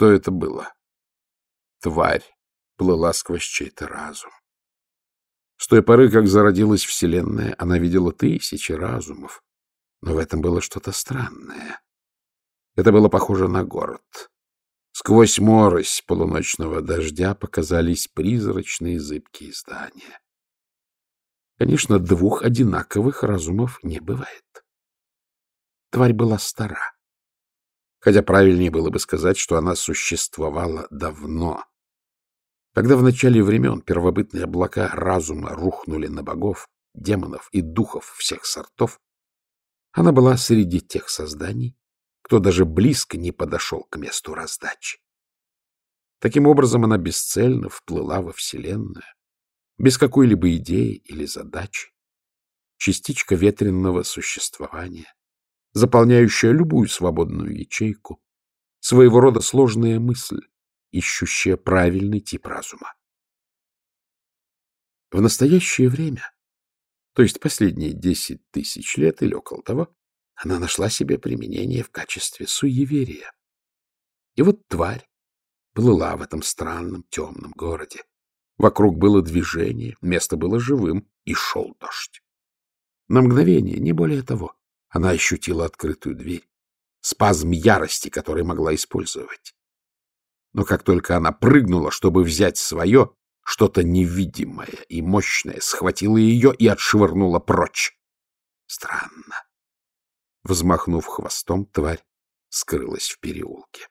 Что это было? Тварь плыла сквозь чей-то разум. С той поры, как зародилась Вселенная, она видела тысячи разумов. Но в этом было что-то странное. Это было похоже на город. Сквозь морось полуночного дождя показались призрачные зыбкие здания. Конечно, двух одинаковых разумов не бывает. Тварь была стара. Хотя правильнее было бы сказать, что она существовала давно. Когда в начале времен первобытные облака разума рухнули на богов, демонов и духов всех сортов, она была среди тех созданий, кто даже близко не подошел к месту раздачи. Таким образом, она бесцельно вплыла во Вселенную, без какой-либо идеи или задачи, частичка ветренного существования, заполняющая любую свободную ячейку, своего рода сложная мысль, ищущая правильный тип разума. В настоящее время, то есть последние десять тысяч лет или около того, она нашла себе применение в качестве суеверия. И вот тварь плыла в этом странном темном городе. Вокруг было движение, место было живым, и шел дождь. На мгновение, не более того, она ощутила открытую дверь, спазм ярости, который могла использовать. Но как только она прыгнула, чтобы взять свое, что-то невидимое и мощное схватило ее и отшвырнуло прочь. Странно. Взмахнув хвостом, тварь скрылась в переулке.